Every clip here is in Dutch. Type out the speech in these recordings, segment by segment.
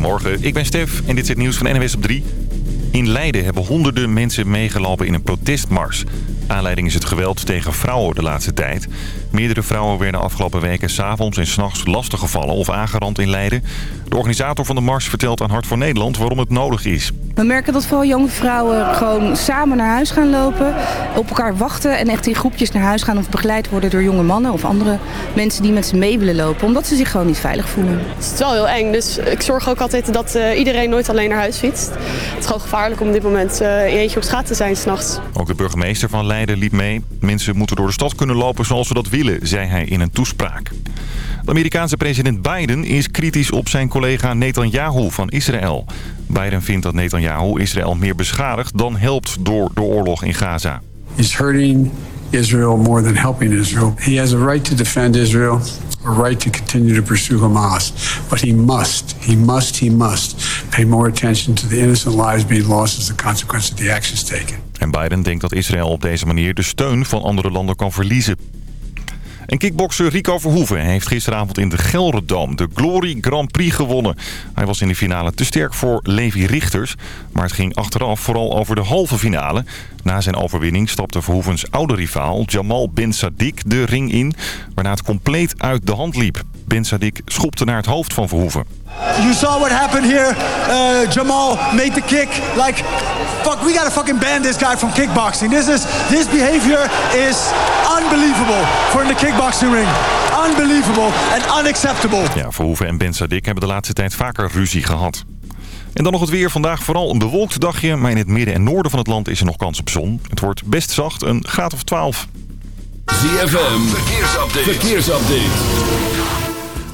Goedemorgen, ik ben Stef en dit is het nieuws van NWS op 3. In Leiden hebben honderden mensen meegelopen in een protestmars. Aanleiding is het geweld tegen vrouwen de laatste tijd. Meerdere vrouwen werden afgelopen weken s'avonds en s'nachts lastiggevallen of aangerand in Leiden. De organisator van de mars vertelt aan Hart voor Nederland waarom het nodig is. We merken dat vooral jonge vrouwen gewoon samen naar huis gaan lopen, op elkaar wachten en echt in groepjes naar huis gaan of begeleid worden door jonge mannen of andere mensen die met ze mee willen lopen, omdat ze zich gewoon niet veilig voelen. Het is wel heel eng, dus ik zorg ook altijd dat uh, iedereen nooit alleen naar huis fietst. Het is gewoon gevaarlijk om op dit moment uh, in eentje op straat te zijn s'nachts. Ook de burgemeester van Leiden liep mee. Mensen moeten door de stad kunnen lopen zoals ze dat willen, zei hij in een toespraak. De Amerikaanse president Biden is kritisch op zijn collega Netanyahu van Israël. Biden vindt dat Netanyahu Israël meer beschadigt dan helpt door de oorlog in Gaza. He's hurting Israel more than helping Israel. He has a right to defend Israel, a right to continue to pursue Hamas. But he must, he must, he must pay more attention to the innocent lives being lost as a consequence of the actions taken. En Biden denkt dat Israël op deze manier de steun van andere landen kan verliezen. En kickbokser Rico Verhoeven heeft gisteravond in de Gelredome de Glory Grand Prix gewonnen. Hij was in de finale te sterk voor Levi Richters. Maar het ging achteraf vooral over de halve finale. Na zijn overwinning stapte Verhoevens oude rivaal Jamal Bin Sadiq de ring in. Waarna het compleet uit de hand liep. Bin Sadiq schopte naar het hoofd van Verhoeven. You saw what happened here. Uh, Jamal made the kick. Like, fuck, we gotta fucking ban this guy from kickboxing. This is this behavior is unbelievable for in the kickboxing ring. Unbelievable and unacceptable. Ja, Verhoeven en Ben Sadik hebben de laatste tijd vaker ruzie gehad. En dan nog het weer. Vandaag vooral een bewolkt dagje. Maar in het midden en noorden van het land is er nog kans op zon. Het wordt best zacht, een graad of 12. ZFM, verkeersupdate. verkeersupdate.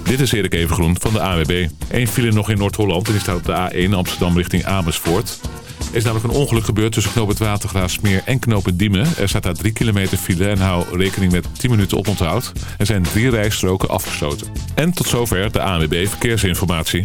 Dit is Erik Evengroen van de AWB. Eén file nog in Noord-Holland en die staat op de A1 Amsterdam richting Amersfoort. Er is namelijk een ongeluk gebeurd tussen knoop het en knoop Diemen. Er staat daar 3 kilometer file en hou rekening met 10 minuten oponthoud. Er zijn drie rijstroken afgesloten. En tot zover de ANWB Verkeersinformatie.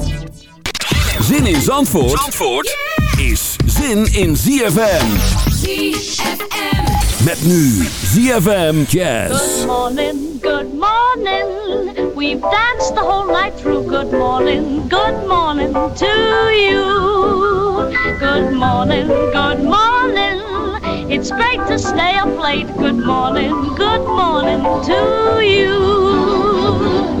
Zin in Zandvoort, Zandvoort is zin in ZFM. ZFM. Met nu ZFM Jazz. Good morning, good morning. We've danced the whole night through. Good morning, good morning to you. Good morning, good morning. It's great to stay up late. Good morning, good morning to you.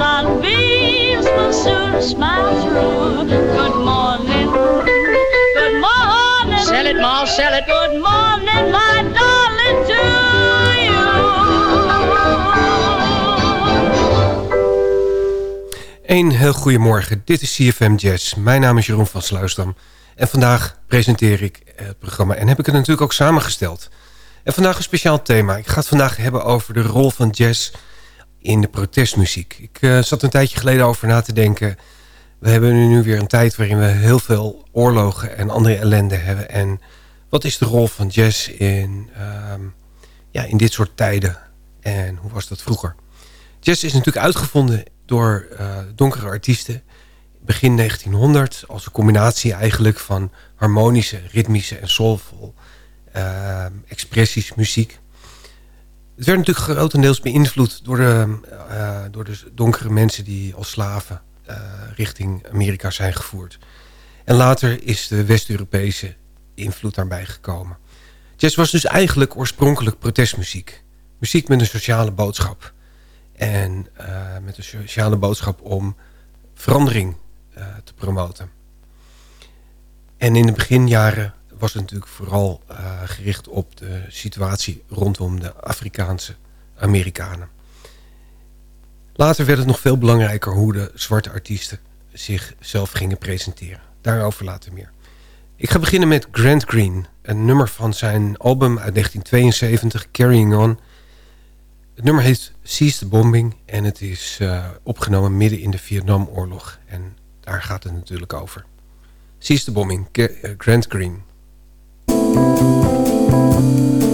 Sunbeams will soon smile through. Good morning. Good morning. Sell it, Ma, sell it. Good morning, my darling, to Een heel goedemorgen, dit is CFM Jazz. Mijn naam is Jeroen van Sluisdam. En vandaag presenteer ik het programma en heb ik het natuurlijk ook samengesteld. En vandaag een speciaal thema. Ik ga het vandaag hebben over de rol van jazz in de protestmuziek. Ik uh, zat een tijdje geleden over na te denken. We hebben nu weer een tijd waarin we heel veel oorlogen en andere ellende hebben. En wat is de rol van jazz in, uh, ja, in dit soort tijden? En hoe was dat vroeger? Jazz is natuurlijk uitgevonden door uh, donkere artiesten begin 1900 als een combinatie eigenlijk van harmonische, ritmische en soulful uh, expressies, muziek. Het werd natuurlijk grotendeels beïnvloed door de, uh, door de donkere mensen die als slaven uh, richting Amerika zijn gevoerd. En later is de West-Europese invloed daarbij gekomen. Jazz was dus eigenlijk oorspronkelijk protestmuziek. Muziek met een sociale boodschap. En met een sociale boodschap om verandering te promoten. En in de beginjaren was natuurlijk vooral uh, gericht op de situatie rondom de Afrikaanse Amerikanen. Later werd het nog veel belangrijker hoe de zwarte artiesten zichzelf gingen presenteren. Daarover later meer. Ik ga beginnen met Grant Green, een nummer van zijn album uit 1972, Carrying On. Het nummer heet Seize the Bombing en het is uh, opgenomen midden in de Vietnamoorlog. En daar gaat het natuurlijk over. Seize the Bombing, Grant Green. Música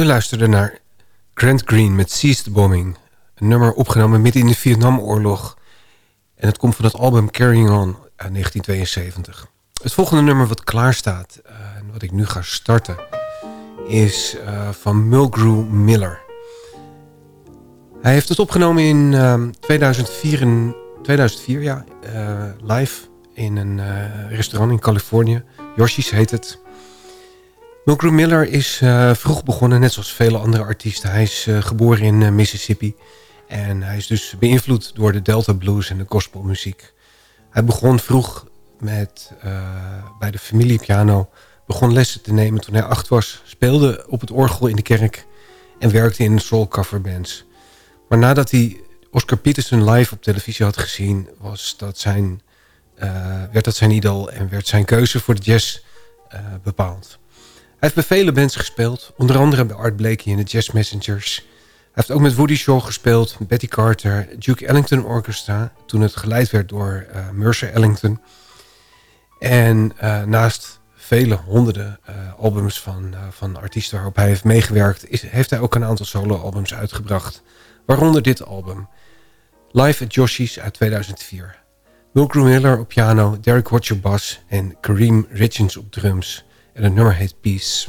U luisterde naar Grant Green met the Bombing. Een nummer opgenomen midden in de Vietnamoorlog. En het komt van het album Carrying On uit 1972. Het volgende nummer wat klaar staat, uh, en wat ik nu ga starten, is uh, van Mulgrew Miller. Hij heeft het opgenomen in uh, 2004, in 2004 ja, uh, live in een restaurant in Californië. Yoshi's heet het. Mulgrew Miller is uh, vroeg begonnen, net zoals vele andere artiesten. Hij is uh, geboren in uh, Mississippi. En hij is dus beïnvloed door de Delta Blues en de gospelmuziek. Hij begon vroeg met, bij de familiepiano. Begon lessen te nemen toen hij acht was. Speelde op het orgel in de kerk. En werkte in soul coverbands. Maar nadat hij Oscar Peterson live op televisie had gezien... Was dat zijn, werd dat zijn idool en werd zijn keuze voor de jazz bepaald. Hij heeft bij vele bands gespeeld. Onder andere bij Art Blakey en de Jazz Messengers. Hij heeft ook met Woody Shaw gespeeld. Betty Carter, Duke Ellington Orchestra. Toen het geleid werd door uh, Mercer Ellington. En uh, naast vele honderden uh, albums van, van artiesten waarop hij heeft meegewerkt... Is, heeft hij ook een aantal solo-albums uitgebracht. Waaronder dit album. Live at Joshi's uit 2004. Mulgrew Miller op piano, Derek Watcher bas en Kareem Richens op drums... En het nummer heet Peace.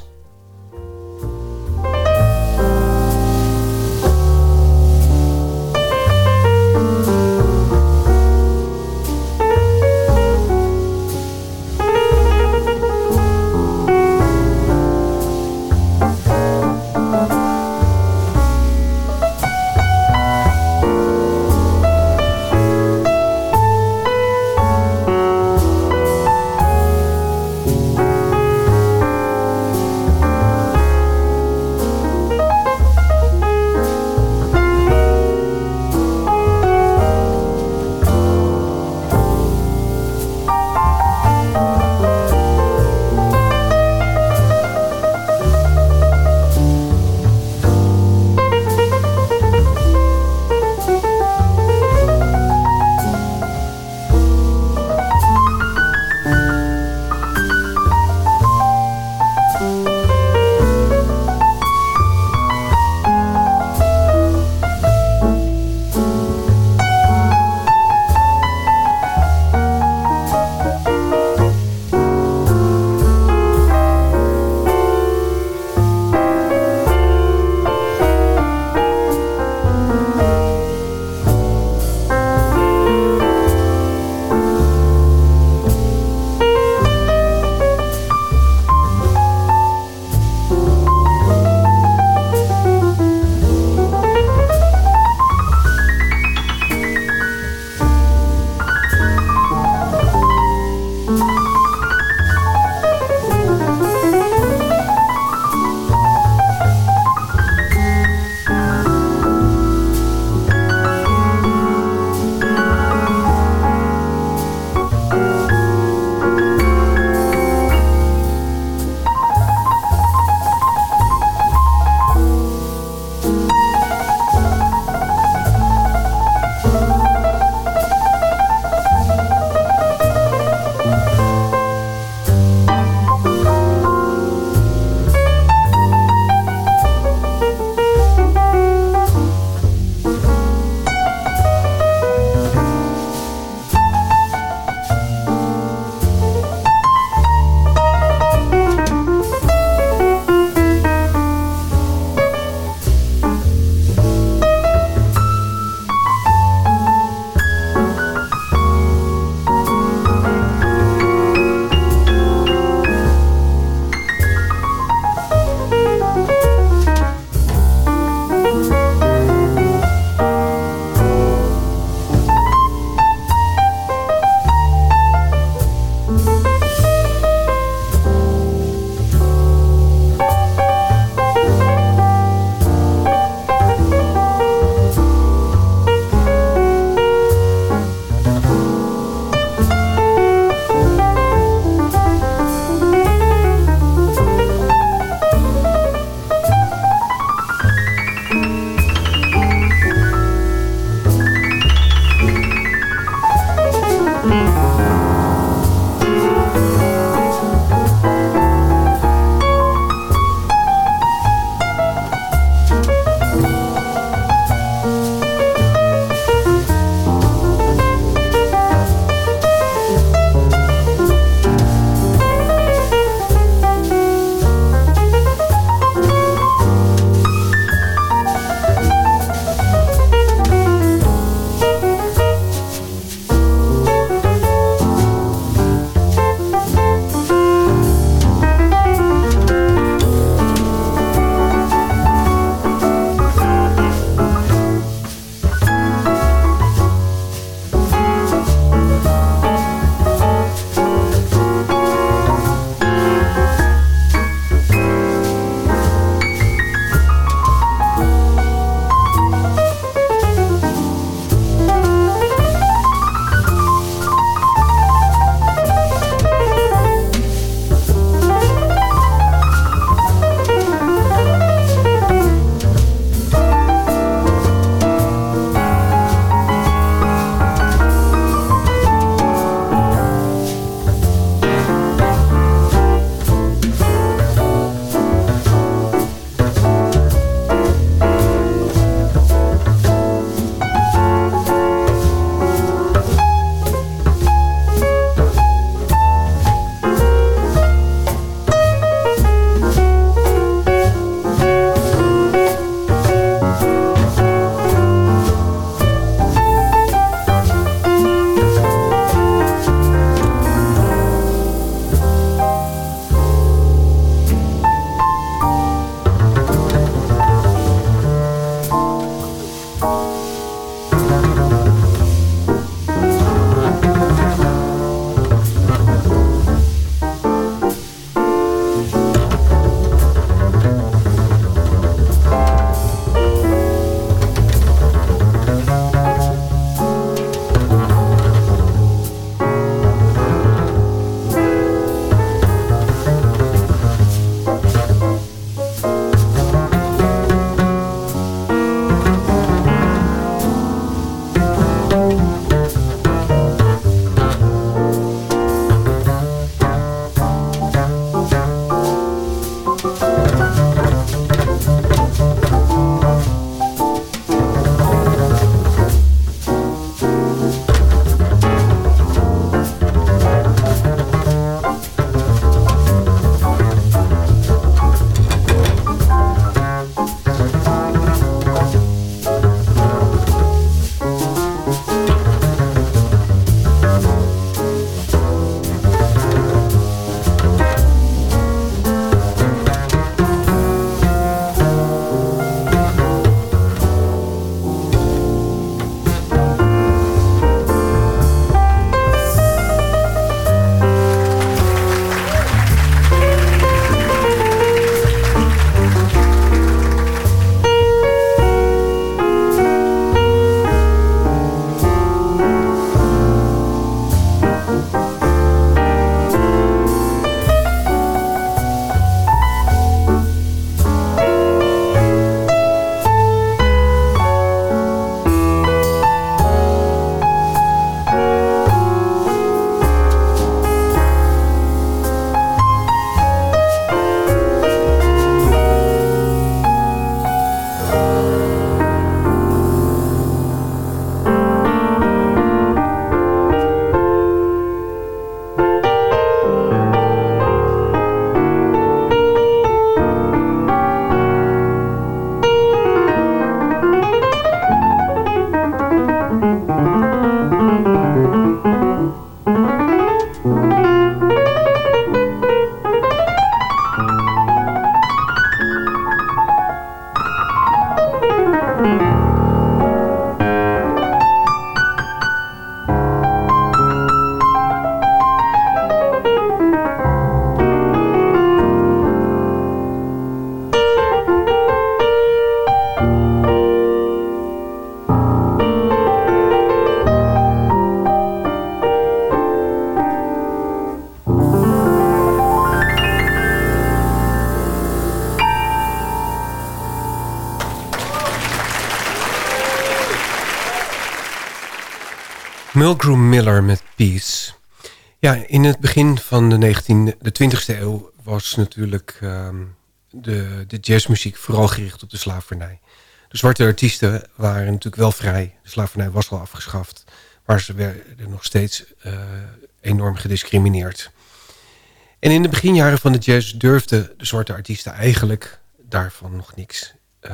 Mulgrew Miller met Peace. Ja, in het begin van de, 19, de 20e eeuw was natuurlijk ehm, de, de jazzmuziek vooral gericht op de slavernij. De zwarte artiesten waren natuurlijk wel vrij. De slavernij was al afgeschaft. Maar ze werden nog steeds uh, enorm gediscrimineerd. En in de beginjaren van de jazz durfden de zwarte artiesten eigenlijk daarvan nog niks uh,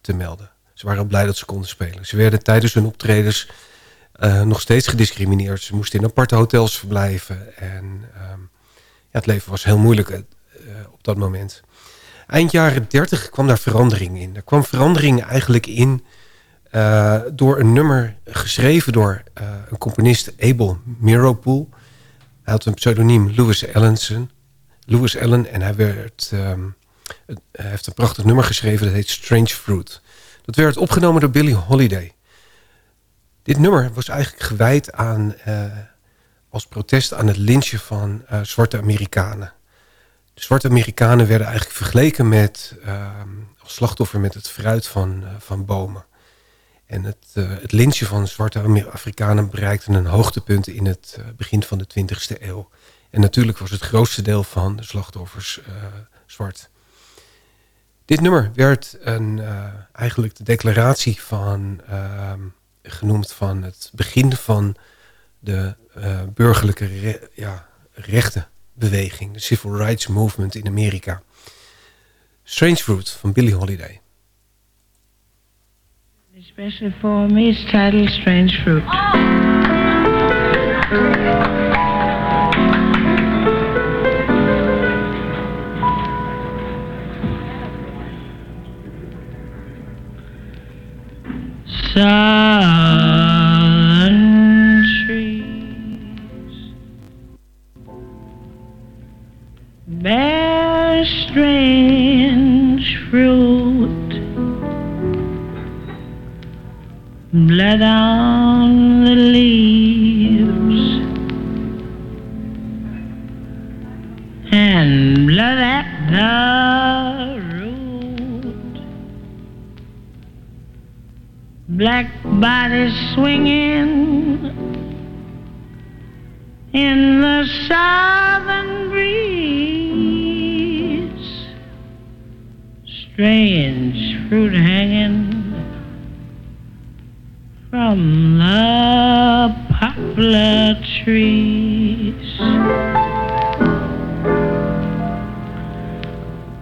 te melden. Ze waren blij dat ze konden spelen. Ze werden tijdens hun optredens uh, nog steeds gediscrimineerd. Ze moesten in aparte hotels verblijven. En um, ja, het leven was heel moeilijk uh, op dat moment. Eind jaren 30 kwam daar verandering in. Er kwam verandering eigenlijk in door een nummer geschreven door een componist Abel Miropool. Hij had een pseudoniem Louis Ellenson. Louis Allen en hij, werd, um, hij heeft een prachtig nummer geschreven dat heet Strange Fruit. Dat werd opgenomen door Billie Holiday. Dit nummer was eigenlijk gewijd aan, uh, als protest aan het lynchen van uh, zwarte Amerikanen. De zwarte Amerikanen werden eigenlijk vergeleken met, uh, als slachtoffer met het fruit van, van bomen. En het, het lynchen van zwarte Afrikanen bereikte een hoogtepunt in het begin van de 20e eeuw. En natuurlijk was het grootste deel van de slachtoffers zwart. Dit nummer werd een, eigenlijk de declaratie van ehm, genoemd van het begin van de uh, burgerlijke re ja, rechtenbeweging. De Civil Rights Movement in Amerika. Strange Fruit van Billie Holiday. Especially for me, it's titled Strange Fruit. Southern strange fruit, blood on the leaves, and blood at the root. black bodies swinging in the southern breeze. Strange fruit hanging from the poplar trees.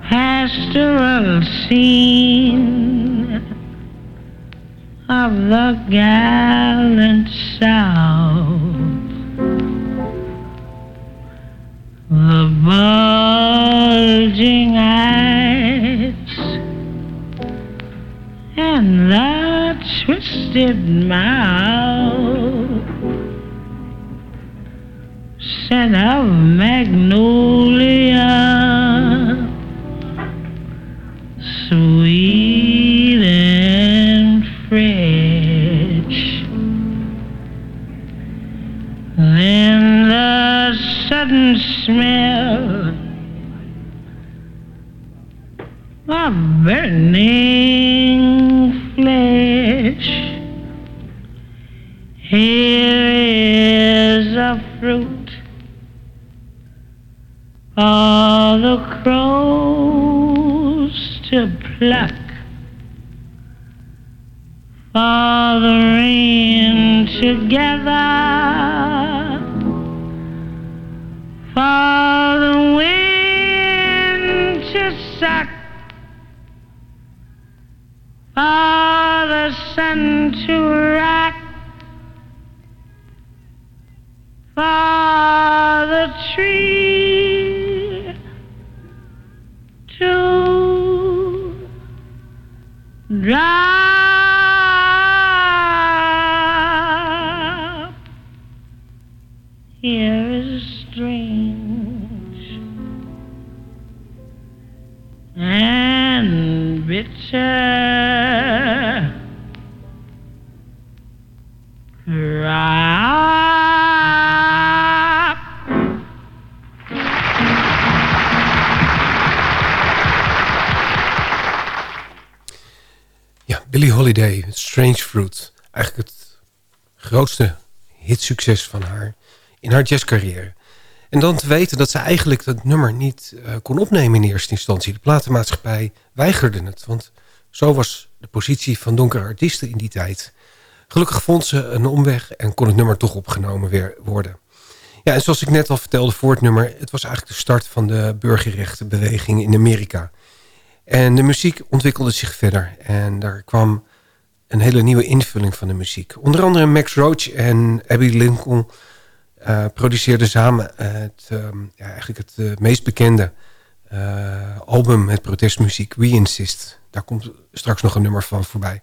Pastoral scene of the gallant South. The bulging wasted my together, Strange Fruit. Eigenlijk het grootste hitsucces van haar in haar jazzcarrière. En dan te weten dat ze eigenlijk dat nummer niet eh, kon opnemen in eerste instantie. De platenmaatschappij weigerde het, want zo was de positie van donkere artiesten in die tijd. Gelukkig vond ze een omweg en kon het nummer toch opgenomen weer worden. Ja, en zoals ik net al vertelde voor het nummer... het was eigenlijk de start van de burgerrechtenbeweging in Amerika. En de muziek ontwikkelde zich verder. En daar kwam een hele nieuwe invulling van de muziek. Onder andere Max Roach en Abby Lincoln uh, produceerden samen het, um, ja, eigenlijk het uh, meest bekende uh, album met protestmuziek, We Insist. Daar komt straks nog een nummer van voorbij.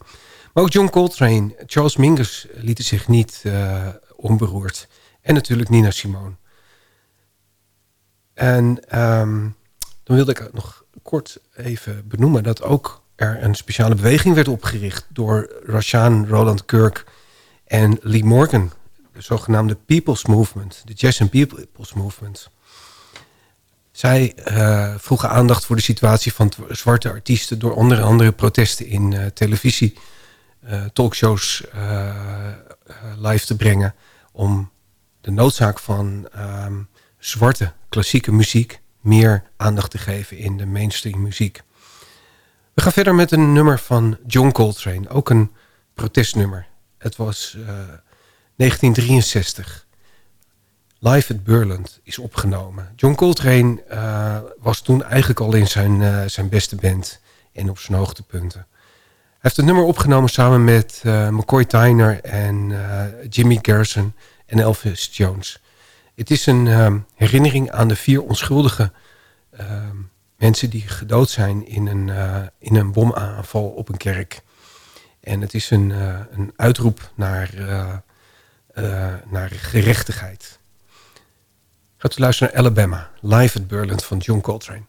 Maar ook John Coltrane, Charles Mingus lieten zich niet onberoerd. En natuurlijk Nina Simone. En um, dan wilde ik nog kort even benoemen dat ook er een speciale beweging werd opgericht door Rashaan Roland Kirk en Lee Morgan. De zogenaamde People's Movement, de Jazz and People's Movement. Zij uh, vroegen aandacht voor de situatie van zwarte artiesten... door onder andere protesten in uh, televisie, uh, talkshows live te brengen... om de noodzaak van um, zwarte klassieke muziek meer aandacht te geven in de mainstream muziek. We gaan verder met een nummer van John Coltrane, ook een protestnummer. Het was uh, 1963. Live at Burland is opgenomen. John Coltrane uh, was toen eigenlijk al in zijn, uh, zijn beste band en op zijn hoogtepunten. Hij heeft het nummer opgenomen samen met McCoy Tyner en Jimmy Garrison en Elvis Jones. Het is een herinnering aan de vier onschuldige mensen die gedood zijn in een, uh, in een bomaanval op een kerk. En het is een, uh, een uitroep naar, naar gerechtigheid. Gaat u luisteren naar Alabama, live at Burland van John Coltrane.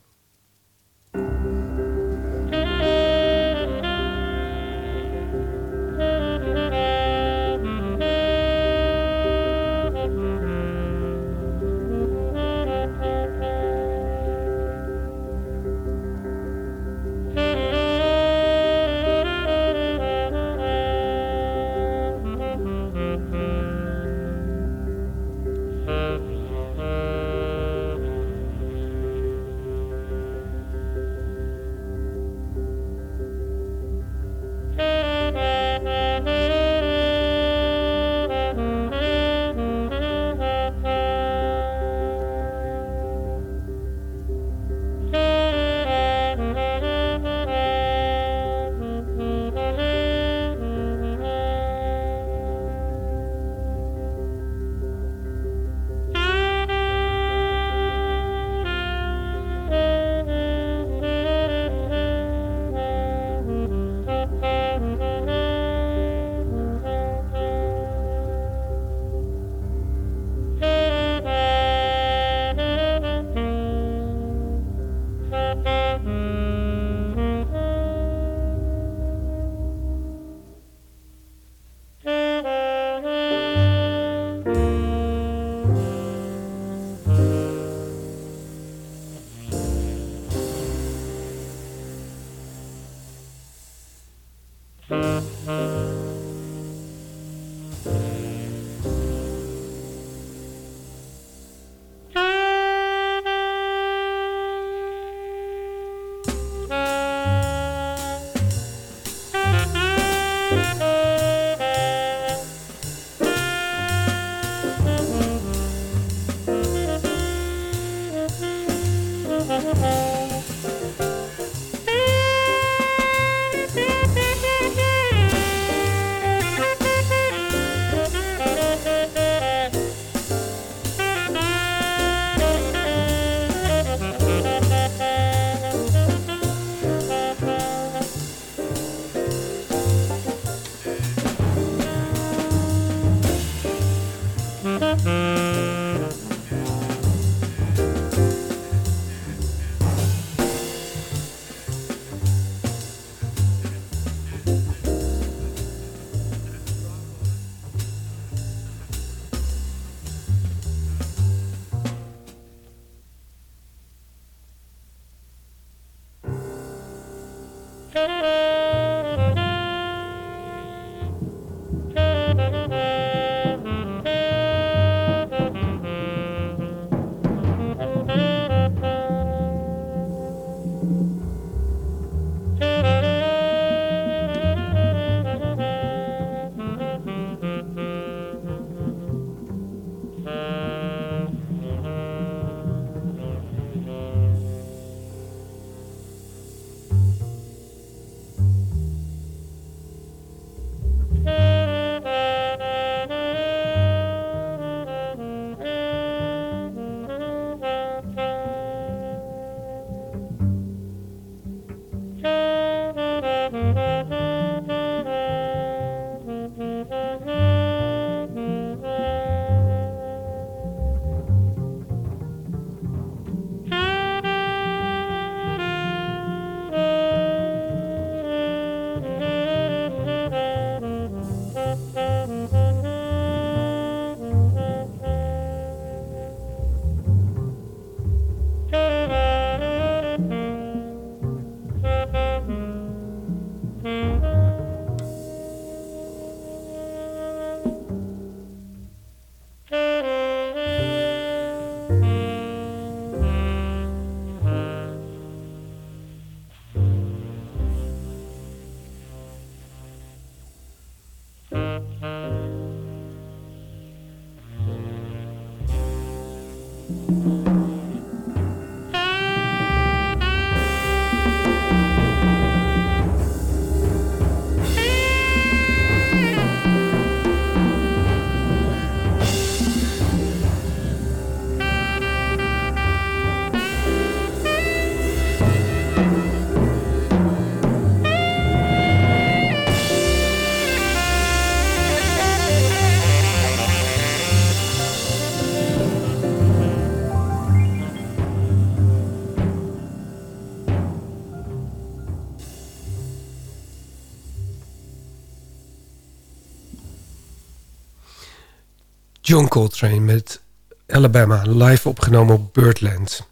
John Coltrane met Alabama, live opgenomen op Birdland.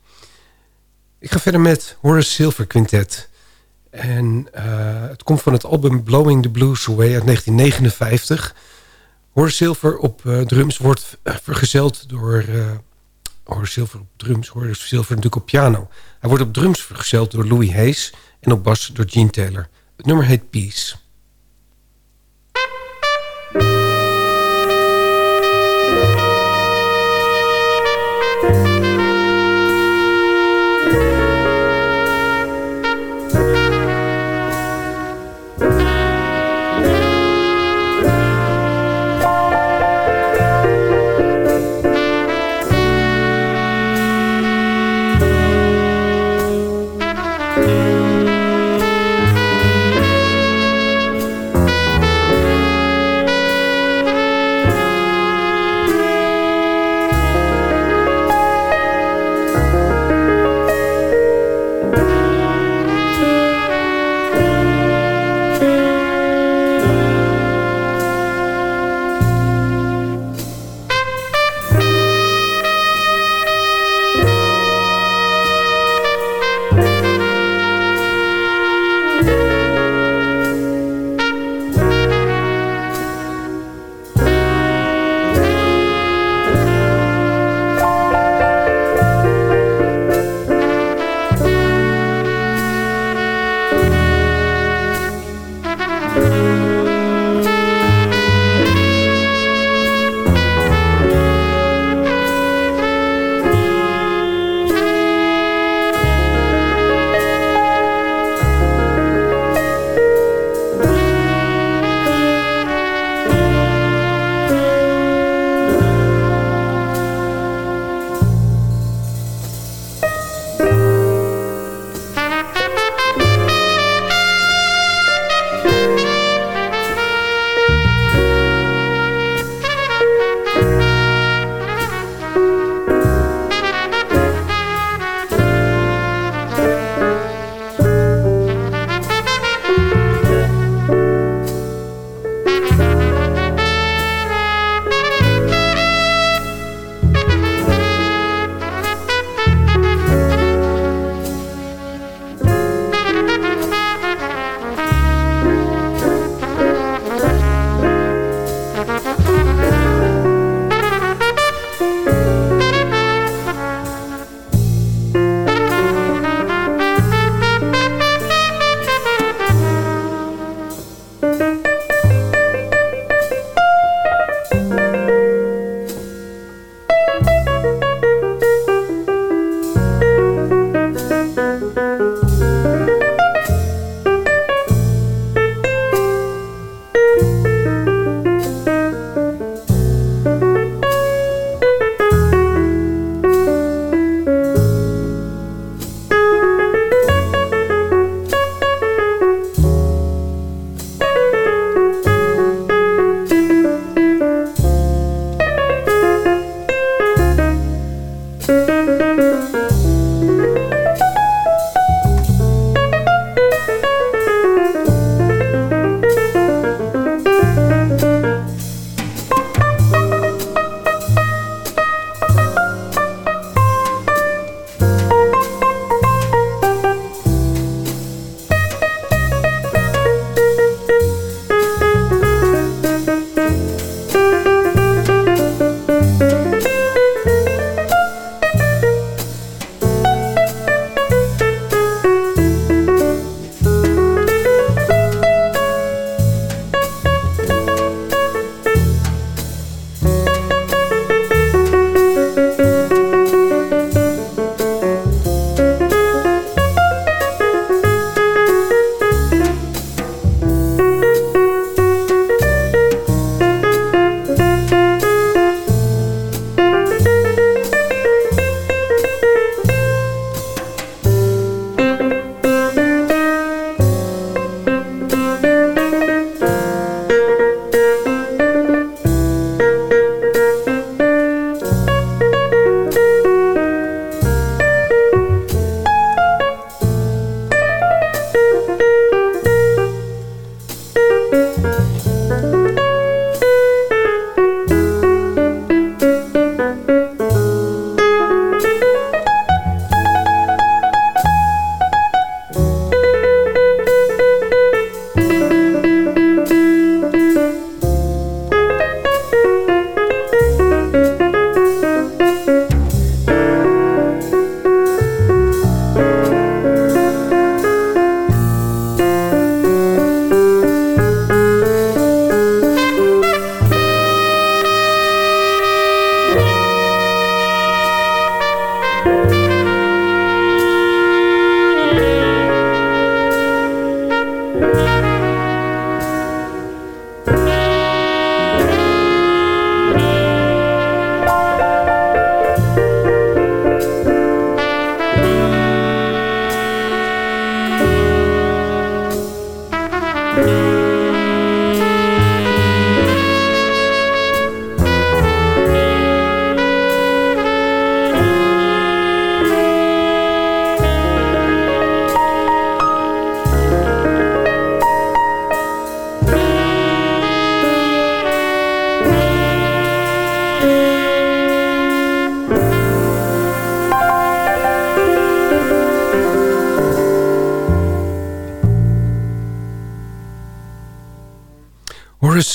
Ik ga verder met Horace Silver Quintet. En eh, het komt van het album Blowing the Blues Away uit 1959. Horace Silver op eh, drums wordt eh, vergezeld door... Horace Silver op drums, Horace Silver natuurlijk op piano. Hij wordt op drums vergezeld door Louis Hayes en op bas door Gene Taylor. Het nummer heet Peace.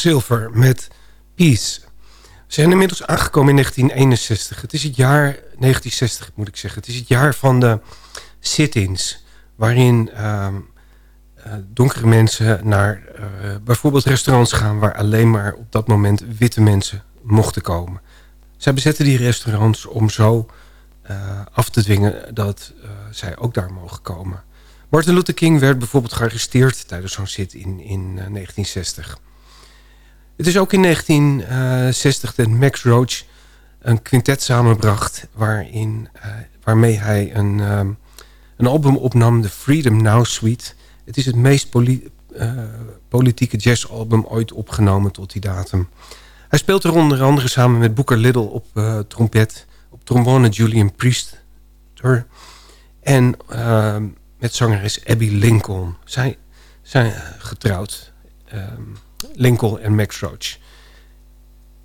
Silver met Peace. We zijn inmiddels aangekomen in 1961. Het is het jaar 1960 moet ik zeggen. Het is het jaar van de sit-ins. Waarin ehm, eh, donkere mensen naar eh, bijvoorbeeld restaurants gaan... waar alleen maar op dat moment witte mensen mochten komen. Zij bezetten die restaurants om zo eh, af te dwingen dat zij ook daar mogen komen. Martin Luther King werd bijvoorbeeld gearresteerd tijdens zo'n sit in, in 1960. Het is ook in 1960 dat Max Roach een quintet samenbracht... Waarin, waarmee hij een, een album opnam, de Freedom Now Suite... Het is het meest uh, politieke jazzalbum ooit opgenomen tot die datum. Hij speelt er onder andere samen met Booker Little op uh, trompet... op trombone Julian Priester... en uh, met zangeres Abby Lincoln. Zij zijn getrouwd, um, Lincoln en Max Roach.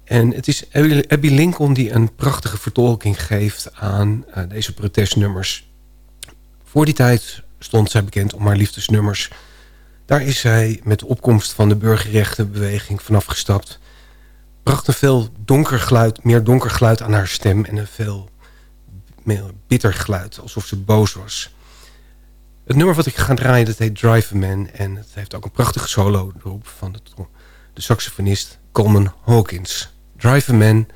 En het is Abby Lincoln die een prachtige vertolking geeft aan deze protestnummers. Voor die tijd stond zij bekend om haar liefdesnummers. Daar is zij met de opkomst van de burgerrechtenbeweging vanaf gestapt. Bracht een veel donker geluid, meer donker geluid aan haar stem... en een veel meer bitter geluid, alsof ze boos was. Het nummer wat ik ga draaien, dat heet Drive a Man... en het heeft ook een prachtige solo erop van de, de saxofonist Coleman Hawkins. Drive a Man,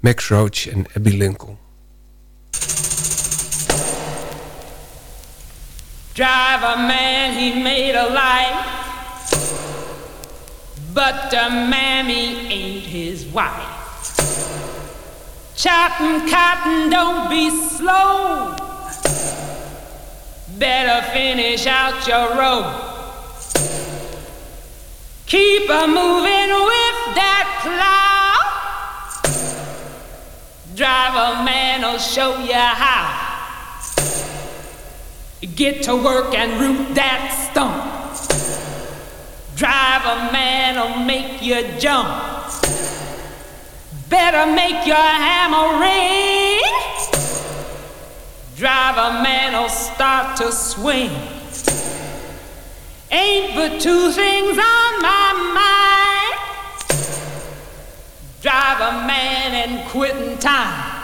Max Roach en Abby Lincoln. Driver man, he made a life, but the mammy ain't his wife. Chopping cotton, don't be slow. Better finish out your row. Keep a moving with that plow. Driver man'll show you how. Get to work and root that stump. Drive a man'll make you jump. Better make your hammer ring. Drive a man'll start to swing. Ain't but two things on my mind. Drive a man and quitting time.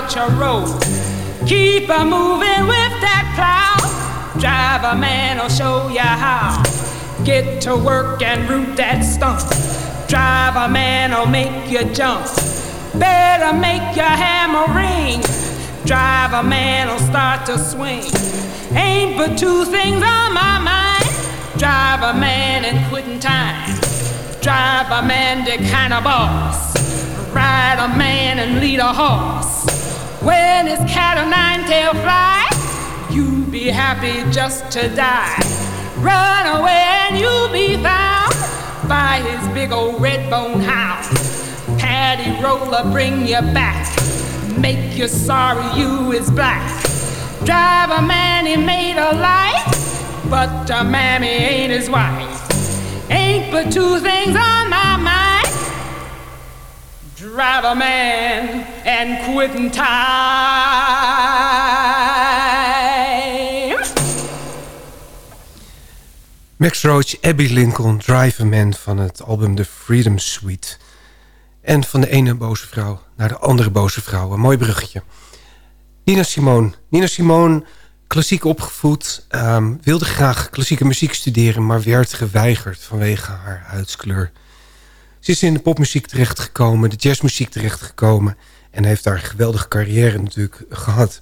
Out your road. Keep a moving with that cloud. Drive a man will show you how. Get to work and root that stump. Drive a man will make you jump. Better make your hammer ring. Drive a man will start to swing. Ain't but two things on my mind. Drive a man and quitting time. Drive a man the kind of boss. Ride a man and lead a horse. When his cat o' nine tail fly, you be happy just to die. Run away and you'll be found by his big old red bone hound. Paddy roller bring you back, make you sorry you is black. Drive a man he made a life, but a mammy ain't his wife. Ain't but two things on. Drive a man and quitting time. Max Roach, Abby Lincoln, Drive a Man van het album The Freedom Suite. En van de ene boze vrouw naar de andere boze vrouw. Een mooi bruggetje. Nina Simone. Nina Simone, klassiek opgevoed, ehm, wilde graag klassieke muziek studeren... maar werd geweigerd vanwege haar huidskleur. Ze is in de popmuziek terechtgekomen, de jazzmuziek terechtgekomen... en heeft daar een geweldige carrière natuurlijk gehad.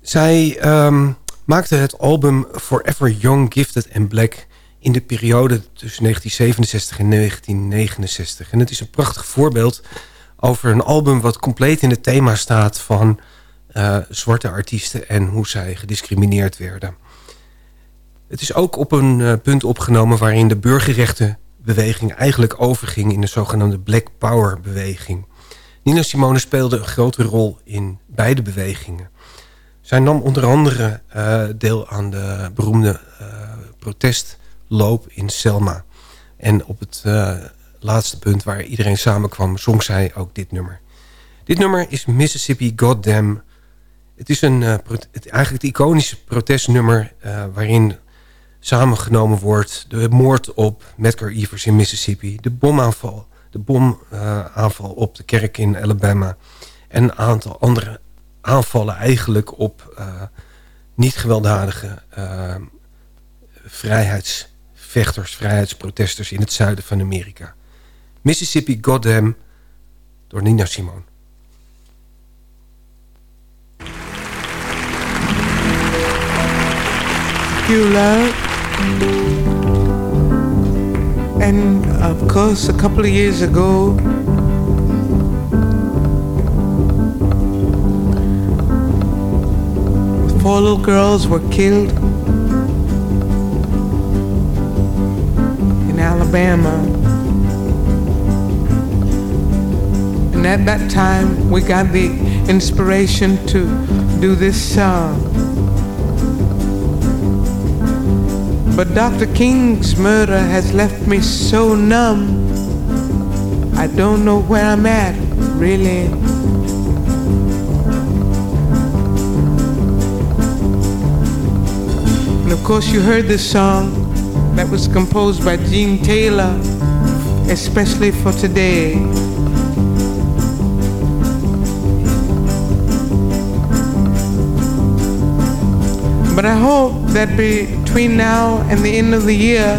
Zij ehm, maakte het album Forever Young, Gifted and Black... in de periode tussen 1967 en 1969. En het is een prachtig voorbeeld over een album... wat compleet in het thema staat van eh, zwarte artiesten... en hoe zij gediscrimineerd werden. Het is ook op een eh, punt opgenomen waarin de burgerrechtenbeweging... eigenlijk overging in de zogenaamde Black Power beweging. Nina Simone speelde een grote rol in beide bewegingen. Zij nam onder andere eh, deel aan de beroemde uh, protestloop in Selma. En op het uh, laatste punt waar iedereen samenkwam... zong zij ook dit nummer. Dit nummer is Mississippi Goddamn. Het is een, eigenlijk het iconische protestnummer... waarin samengenomen wordt de moord op Medgar Evers in Mississippi... de bomaanval, de bomaanval op de kerk in Alabama... en een aantal andere aanvallen eigenlijk op uh, niet gewelddadige uh, vrijheidsvechters, vrijheidsprotesters in het zuiden van Amerika. Mississippi Goddam door Nina Simone. You. And of course, a couple of years ago, four little girls were killed in Alabama. And at that time, we got the inspiration to do this song. But Dr. King's murder has left me so numb. I don't know where I'm at, really. And of course, you heard this song that was composed by Gene Taylor, especially for today. But I hope that between now and the end of the year,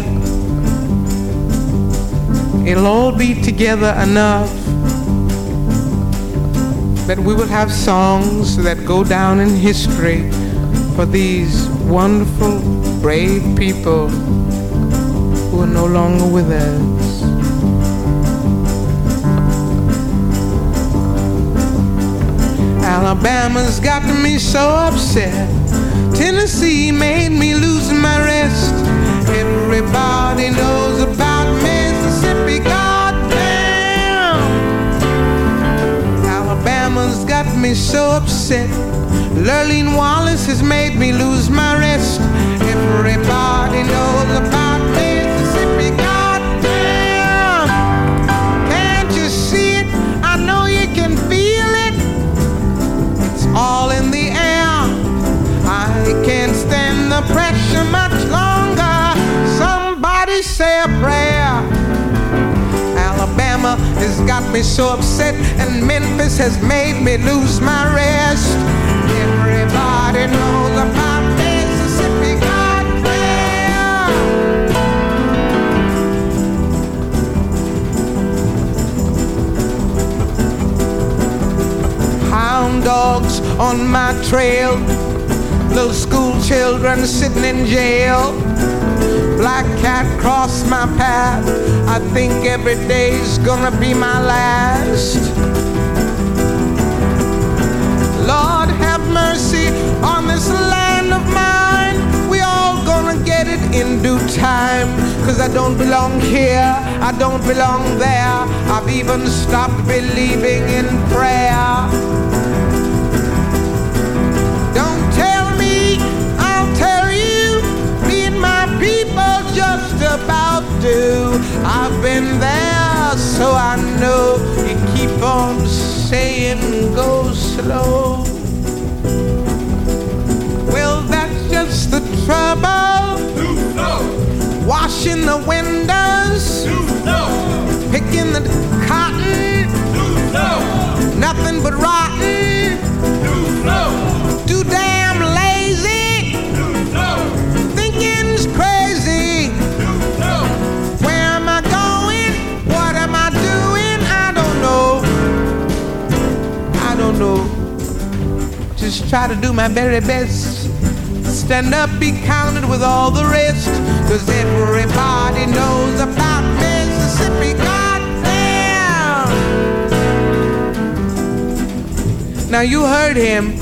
it'll all be together enough that we will have songs that go down in history for these wonderful, brave people who are no longer with us. Alabama's got me so upset. Tennessee made me lose my rest. Everybody knows about Mississippi, goddamn. Alabama's got me so upset. Lurleen Wallace has made me lose my rest. Everybody knows about Mississippi, the pressure much longer. Somebody say a prayer. Alabama has got me so upset, and Memphis has made me lose my rest. Everybody knows about Mississippi Goddamn. Hound dogs on my trail, little school children sitting in jail. Black cat crossed my path. I think every day's gonna be my last. Lord, have mercy on this land of mine. We all gonna get it in due time. Cause I don't belong here, I don't belong there. I've even stopped believing in prayer. Do. I've been there, so I know. You keep on saying go slow. Well, that's just the trouble. Washing the windows. Picking the cotton. Nothing but rotten. Don't know. Just try to do my very best. Stand up, be counted with all the rest. Cause everybody knows about Mississippi. Goddamn. Now you heard him.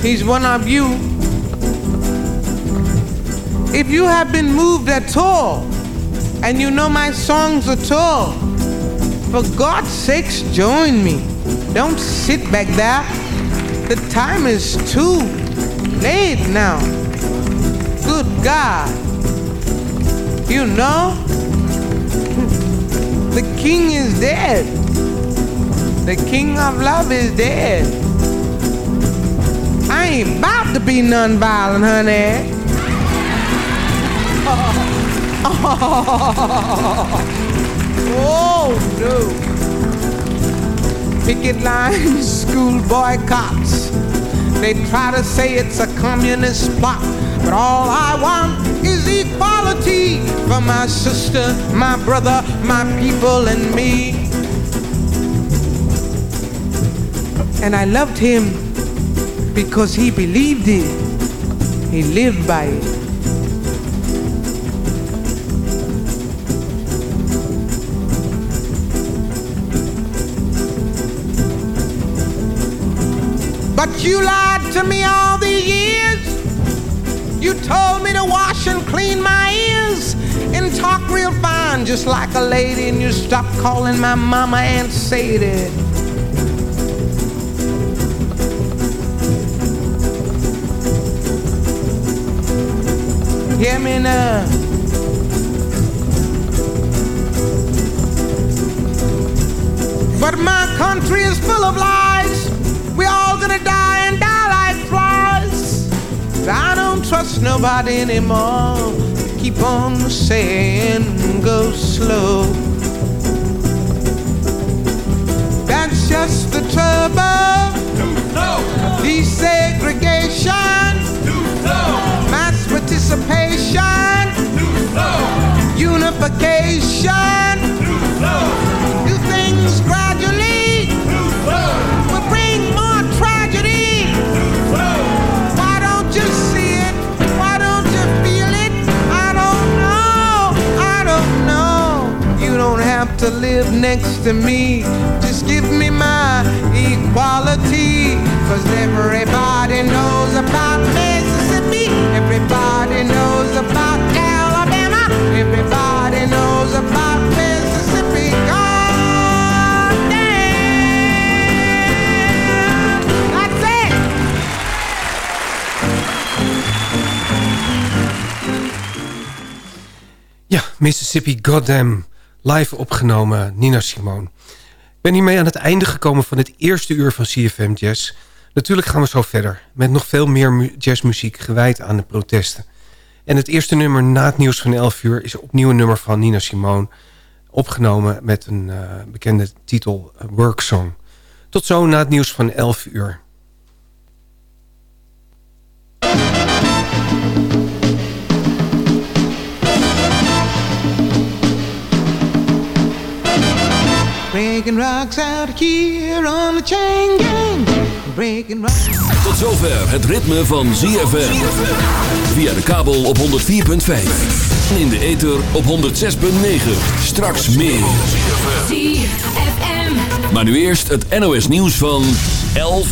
He's one of you. If you have been moved at all, and you know my songs at all, for God's sakes, join me. Don't sit back there. The time is too late now. Good God. You know, the king is dead. The king of love is dead. I ain't about to be nonviolent, honey. Oh, no. Picket lines, school boycotts. They try to say it's a communist plot, but all I want is equality for my sister, my brother, my people, and me. And I loved him because he believed it. He lived by it. But you lied to me all these years. You told me to wash and clean my ears and talk real fine, just like a lady, and you stopped calling my mama Aunt Sadie. Hear me now. But my country is full of lies. Trust nobody anymore. Keep on saying next to me. Just give me my equality. Cause everybody knows about Mississippi. Everybody knows about Alabama. Everybody knows about Mississippi. Goddamn. That's it. Ja, Mississippi Goddamn. Live opgenomen, Nina Simone. Ik ben hiermee aan het einde gekomen van het eerste uur van CFM Jazz. Natuurlijk gaan we zo verder. Met nog veel meer mu- jazzmuziek gewijd aan de protesten. En het eerste nummer na het nieuws van 11 uur... is opnieuw een nummer van Nina Simone. Opgenomen met een uh, bekende titel Work Song. Tot zo na het nieuws van 11 uur. Breaking rocks out here on the chain gang. Breaking rocks. Tot zover het ritme van ZFM. Via de kabel op 104.5. En in de ether op 106.9. Straks meer. ZFM. Maar nu eerst het NOS nieuws van 11